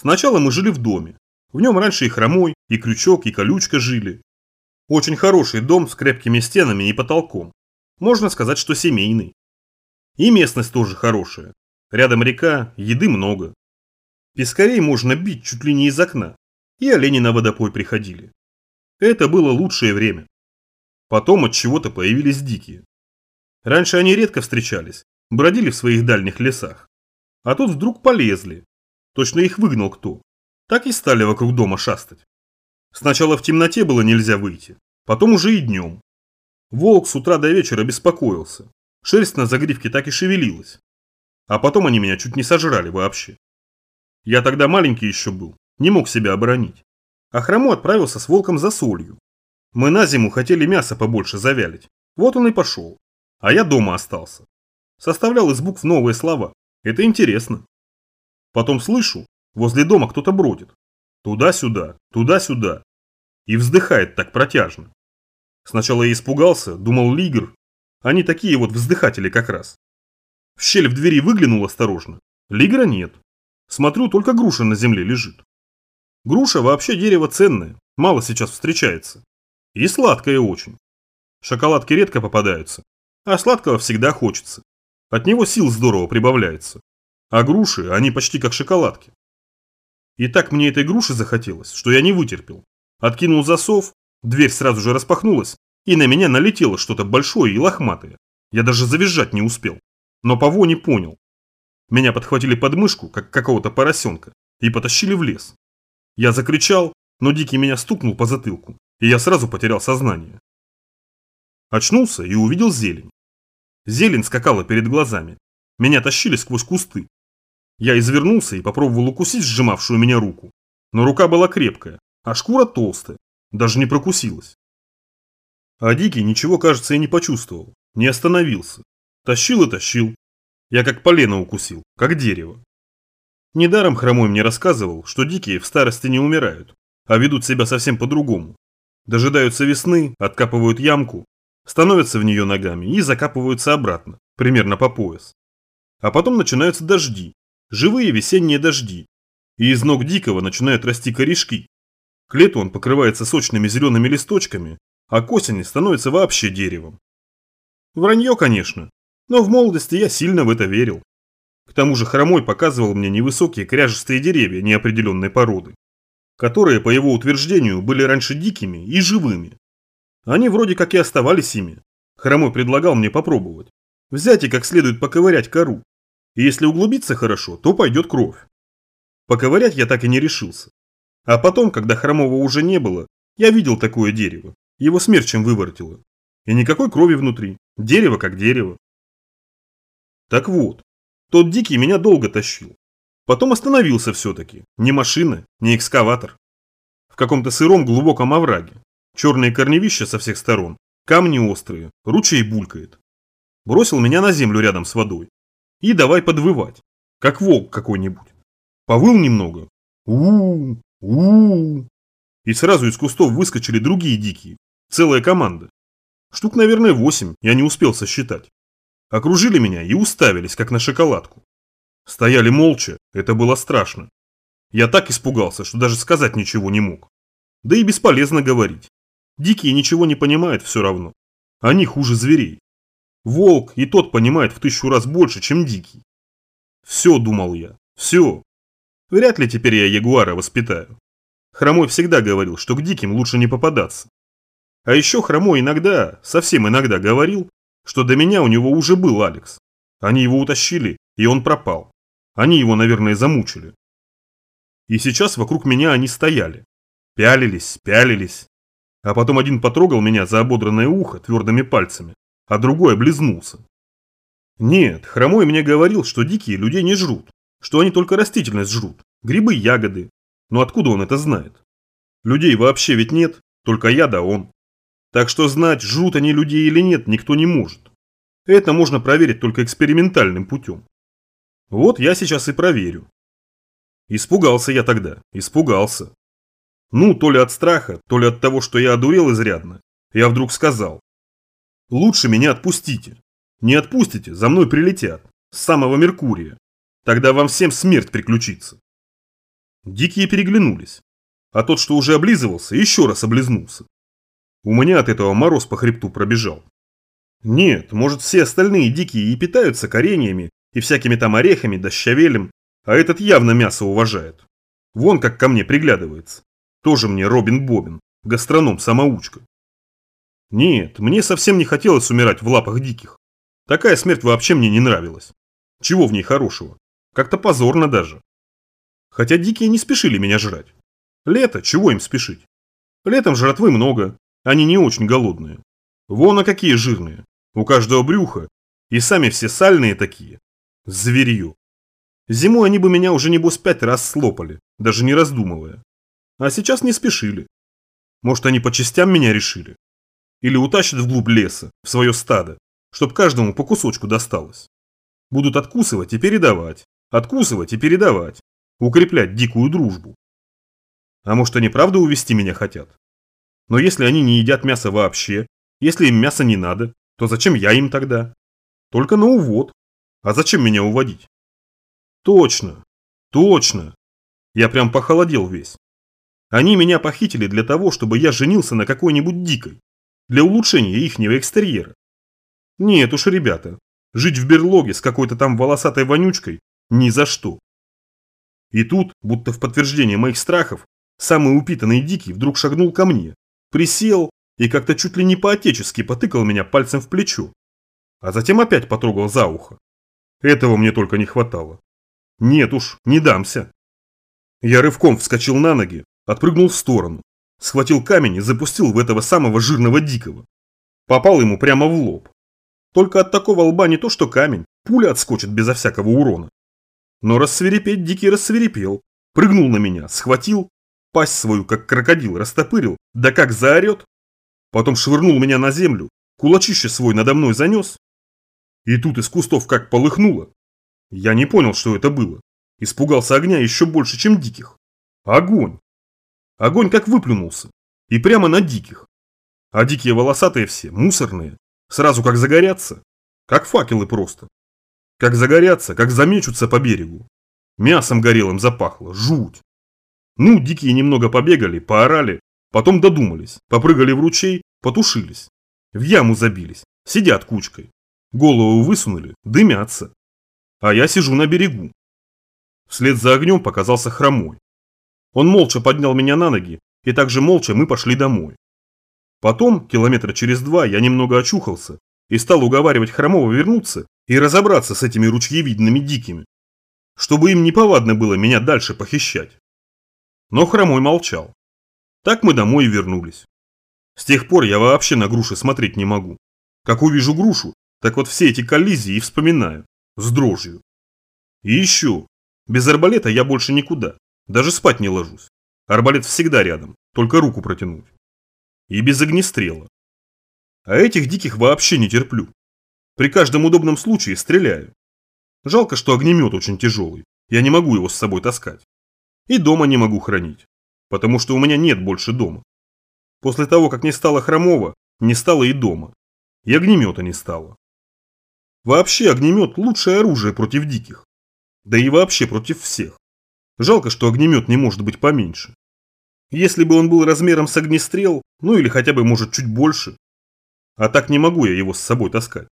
Сначала мы жили в доме. В нем раньше и хромой, и крючок, и колючка жили. Очень хороший дом с крепкими стенами и потолком. Можно сказать, что семейный. И местность тоже хорошая. Рядом река, еды много. Пескарей можно бить чуть ли не из окна. И олени на водопой приходили. Это было лучшее время. Потом от чего-то появились дикие. Раньше они редко встречались, бродили в своих дальних лесах. А тут вдруг полезли. Точно их выгнал кто. Так и стали вокруг дома шастать. Сначала в темноте было нельзя выйти, потом уже и днем. Волк с утра до вечера беспокоился. Шерсть на загривке так и шевелилась. А потом они меня чуть не сожрали вообще. Я тогда маленький еще был, не мог себя оборонить. А Хромо отправился с волком за солью. Мы на зиму хотели мясо побольше завялить. Вот он и пошел. А я дома остался. Составлял из букв новые слова. Это интересно. Потом слышу, возле дома кто-то бродит. Туда-сюда, туда-сюда. И вздыхает так протяжно. Сначала я испугался, думал лигр. Они такие вот вздыхатели как раз. В щель в двери выглянул осторожно. Лигра нет. Смотрю, только груша на земле лежит. Груша вообще дерево ценное, мало сейчас встречается. И сладкое очень. Шоколадки редко попадаются, а сладкого всегда хочется. От него сил здорово прибавляется. А груши, они почти как шоколадки. И так мне этой груши захотелось, что я не вытерпел. Откинул засов, дверь сразу же распахнулась, и на меня налетело что-то большое и лохматое. Я даже завизжать не успел но по воне понял. Меня подхватили под мышку, как какого-то поросенка, и потащили в лес. Я закричал, но Дикий меня стукнул по затылку, и я сразу потерял сознание. Очнулся и увидел зелень. Зелень скакала перед глазами. Меня тащили сквозь кусты. Я извернулся и попробовал укусить сжимавшую меня руку. Но рука была крепкая, а шкура толстая, даже не прокусилась. А Дикий ничего, кажется, и не почувствовал, не остановился, Тащил и тащил. Я как полено укусил, как дерево. Недаром Хромой мне рассказывал, что дикие в старости не умирают, а ведут себя совсем по-другому. Дожидаются весны, откапывают ямку, становятся в нее ногами и закапываются обратно, примерно по пояс. А потом начинаются дожди, живые весенние дожди, и из ног дикого начинают расти корешки. К лету он покрывается сочными зелеными листочками, а к осени становится вообще деревом. Вранье, конечно, но в молодости я сильно в это верил. К тому же Хромой показывал мне невысокие кряжестые деревья неопределенной породы, которые, по его утверждению, были раньше дикими и живыми. Они вроде как и оставались ими. Хромой предлагал мне попробовать. Взять и как следует поковырять кору. И если углубиться хорошо, то пойдет кровь. Поковырять я так и не решился. А потом, когда Хромого уже не было, я видел такое дерево. Его смерчем выворотило. И никакой крови внутри. Дерево как дерево. Так вот, тот дикий меня долго тащил. Потом остановился все-таки. Ни машина, ни экскаватор. В каком-то сыром глубоком овраге. Черные корневища со всех сторон, камни острые, ручей булькает. Бросил меня на землю рядом с водой. И давай подвывать, как волк какой-нибудь. Повыл немного. у у у И сразу из кустов выскочили другие дикие. Целая команда. Штук, наверное, восемь, я не успел сосчитать. Окружили меня и уставились, как на шоколадку. Стояли молча, это было страшно. Я так испугался, что даже сказать ничего не мог. Да и бесполезно говорить. Дикие ничего не понимают все равно. Они хуже зверей. Волк и тот понимает в тысячу раз больше, чем дикий. Все, думал я, все. Вряд ли теперь я ягуара воспитаю. Хромой всегда говорил, что к диким лучше не попадаться. А еще Хромой иногда, совсем иногда говорил, что до меня у него уже был Алекс. Они его утащили, и он пропал. Они его, наверное, замучили. И сейчас вокруг меня они стояли. Пялились, пялились. А потом один потрогал меня за ободранное ухо твердыми пальцами, а другой облизнулся. Нет, Хромой мне говорил, что дикие людей не жрут, что они только растительность жрут, грибы, ягоды. Но откуда он это знает? Людей вообще ведь нет, только я да он. Так что знать, жрут они людей или нет, никто не может. Это можно проверить только экспериментальным путем. Вот я сейчас и проверю. Испугался я тогда, испугался. Ну, то ли от страха, то ли от того, что я одурел изрядно, я вдруг сказал. Лучше меня отпустите. Не отпустите, за мной прилетят. С самого Меркурия. Тогда вам всем смерть приключится. Дикие переглянулись. А тот, что уже облизывался, еще раз облизнулся. У меня от этого мороз по хребту пробежал. Нет, может все остальные дикие и питаются кореньями и всякими там орехами да щавелем, а этот явно мясо уважает. Вон как ко мне приглядывается. Тоже мне Робин Бобин, гастроном-самоучка. Нет, мне совсем не хотелось умирать в лапах диких. Такая смерть вообще мне не нравилась. Чего в ней хорошего? Как-то позорно даже. Хотя дикие не спешили меня жрать. Лето, чего им спешить? Летом жратвы много, они не очень голодные. Вон а какие жирные. У каждого брюха. И сами все сальные такие. Зверье. Зимой они бы меня уже небось пять раз слопали, даже не раздумывая. А сейчас не спешили. Может, они по частям меня решили? Или утащат вглубь леса, в свое стадо, чтоб каждому по кусочку досталось. Будут откусывать и передавать, откусывать и передавать, укреплять дикую дружбу. А может, они правда увести меня хотят? Но если они не едят мясо вообще, если им мясо не надо, то зачем я им тогда? Только на увод. А зачем меня уводить? Точно, точно. Я прям похолодел весь. Они меня похитили для того, чтобы я женился на какой-нибудь дикой, для улучшения ихнего экстерьера. Нет уж, ребята, жить в берлоге с какой-то там волосатой вонючкой ни за что. И тут, будто в подтверждение моих страхов, самый упитанный дикий вдруг шагнул ко мне, присел и как-то чуть ли не по-отечески потыкал меня пальцем в плечо, а затем опять потрогал за ухо. Этого мне только не хватало. Нет уж, не дамся. Я рывком вскочил на ноги, отпрыгнул в сторону, схватил камень и запустил в этого самого жирного дикого. Попал ему прямо в лоб. Только от такого лба не то что камень, пуля отскочит безо всякого урона. Но рассверепеть дикий рассверепел, прыгнул на меня, схватил, пасть свою, как крокодил, растопырил, да как заорет. Потом швырнул меня на землю, кулачище свой надо мной занес. И тут из кустов как полыхнуло. Я не понял, что это было. Испугался огня еще больше, чем диких. Огонь! Огонь как выплюнулся. И прямо на диких. А дикие волосатые все, мусорные. Сразу как загорятся. Как факелы просто. Как загорятся, как замечутся по берегу. Мясом горелым запахло, жуть. Ну, дикие немного побегали, поорали, потом додумались, попрыгали в ручей, потушились. В яму забились, сидят кучкой. Голову высунули, дымятся. А я сижу на берегу. Вслед за огнем показался хромой. Он молча поднял меня на ноги, и также молча мы пошли домой. Потом, километра через два, я немного очухался и стал уговаривать Хромова вернуться и разобраться с этими ручьевидными дикими, чтобы им неповадно было меня дальше похищать. Но Хромой молчал. Так мы домой и вернулись. С тех пор я вообще на груши смотреть не могу. Как увижу грушу, так вот все эти коллизии и вспоминаю. С дрожью. И еще. Без арбалета я больше никуда. Даже спать не ложусь. Арбалет всегда рядом, только руку протянуть. И без огнестрела. А этих диких вообще не терплю. При каждом удобном случае стреляю. Жалко, что огнемет очень тяжелый. Я не могу его с собой таскать. И дома не могу хранить, потому что у меня нет больше дома. После того, как не стало хромого, не стало и дома. И огнемета не стало. Вообще огнемет – лучшее оружие против диких. Да и вообще против всех. Жалко, что огнемет не может быть поменьше. Если бы он был размером с огнестрел, ну или хотя бы может чуть больше. А так не могу я его с собой таскать.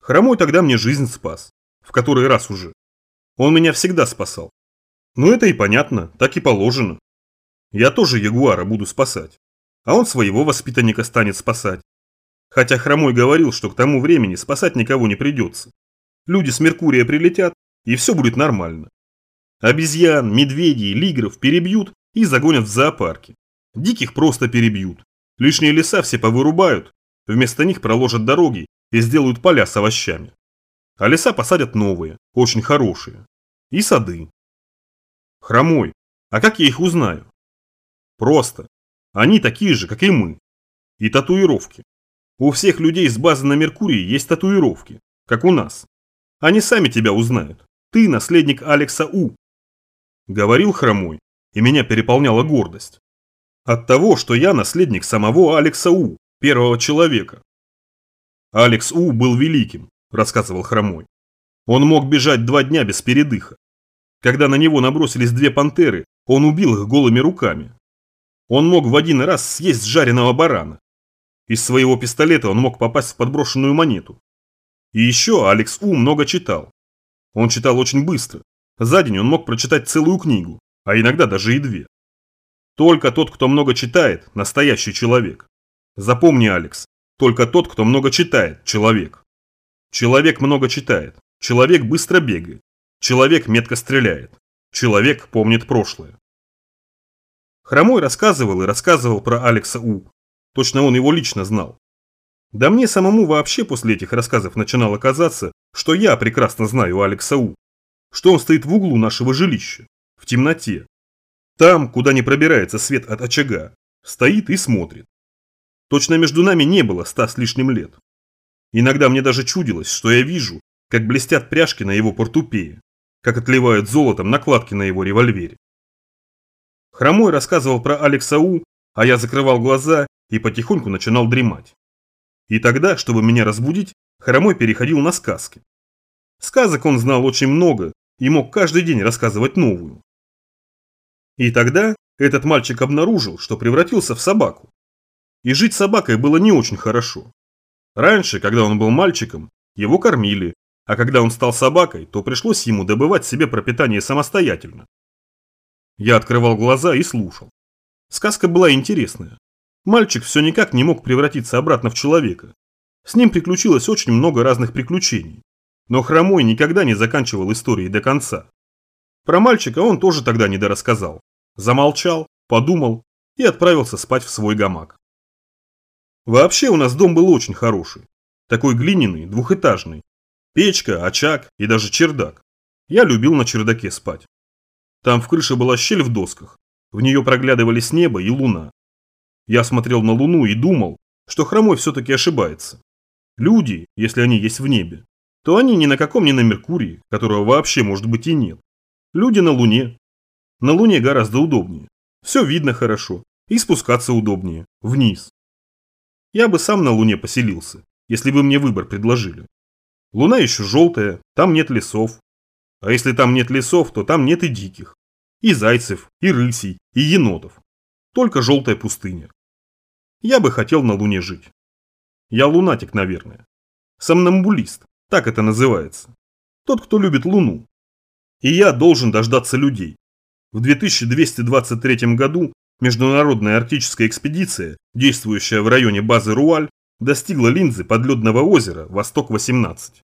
Хромой тогда мне жизнь спас. В который раз уже. Он меня всегда спасал. Ну это и понятно, так и положено. Я тоже Ягуара буду спасать. А он своего воспитанника станет спасать. Хотя Хромой говорил, что к тому времени спасать никого не придется. Люди с Меркурия прилетят, и все будет нормально. Обезьян, медведей, лигров перебьют и загонят в зоопарки. Диких просто перебьют. Лишние леса все повырубают, вместо них проложат дороги и сделают поля с овощами. А леса посадят новые, очень хорошие. И сады. Хромой. А как я их узнаю? Просто. Они такие же, как и мы. И татуировки. У всех людей с базы на Меркурии есть татуировки, как у нас. Они сами тебя узнают. Ты наследник Алекса У. Говорил Хромой, и меня переполняла гордость. От того, что я наследник самого Алекса У, первого человека. Алекс У был великим, рассказывал Хромой. Он мог бежать два дня без передыха. Когда на него набросились две пантеры, он убил их голыми руками. Он мог в один раз съесть жареного барана. Из своего пистолета он мог попасть в подброшенную монету. И еще Алекс У много читал. Он читал очень быстро. За день он мог прочитать целую книгу, а иногда даже и две. Только тот, кто много читает, настоящий человек. Запомни, Алекс, только тот, кто много читает, человек. Человек много читает, человек быстро бегает, человек метко стреляет, человек помнит прошлое. Хромой рассказывал и рассказывал про Алекса У. Точно он его лично знал. Да мне самому вообще после этих рассказов начинало казаться, что я прекрасно знаю Алекса У. Что он стоит в углу нашего жилища, в темноте. Там, куда не пробирается свет от очага, стоит и смотрит. Точно между нами не было ста с лишним лет. Иногда мне даже чудилось, что я вижу, как блестят пряжки на его портупее, как отливают золотом накладки на его револьвере. Хромой рассказывал про Алекса У, а я закрывал глаза и потихоньку начинал дремать. И тогда, чтобы меня разбудить, Хромой переходил на сказки. Сказок он знал очень много и мог каждый день рассказывать новую. И тогда этот мальчик обнаружил, что превратился в собаку. И жить собакой было не очень хорошо. Раньше, когда он был мальчиком, его кормили, а когда он стал собакой, то пришлось ему добывать себе пропитание самостоятельно. Я открывал глаза и слушал. Сказка была интересная. Мальчик все никак не мог превратиться обратно в человека. С ним приключилось очень много разных приключений. Но Хромой никогда не заканчивал истории до конца. Про мальчика он тоже тогда не дорассказал. Замолчал, подумал и отправился спать в свой гамак. Вообще у нас дом был очень хороший. Такой глиняный, двухэтажный. Печка, очаг и даже чердак. Я любил на чердаке спать. Там в крыше была щель в досках. В нее проглядывались небо и луна. Я смотрел на луну и думал, что хромой все-таки ошибается. Люди, если они есть в небе, то они ни на каком не на Меркурии, которого вообще может быть и нет. Люди на Луне. На Луне гораздо удобнее. Все видно хорошо. И спускаться удобнее. Вниз. Я бы сам на Луне поселился, если бы мне выбор предложили. Луна еще желтая, там нет лесов, а если там нет лесов, то там нет и диких. И зайцев, и рысей, и енотов. Только желтая пустыня. Я бы хотел на Луне жить. Я лунатик, наверное. Сомнамбулист, так это называется. Тот, кто любит Луну. И я должен дождаться людей. В 2223 году международная арктическая экспедиция, действующая в районе базы Руаль, достигла линзы подледного озера Восток-18.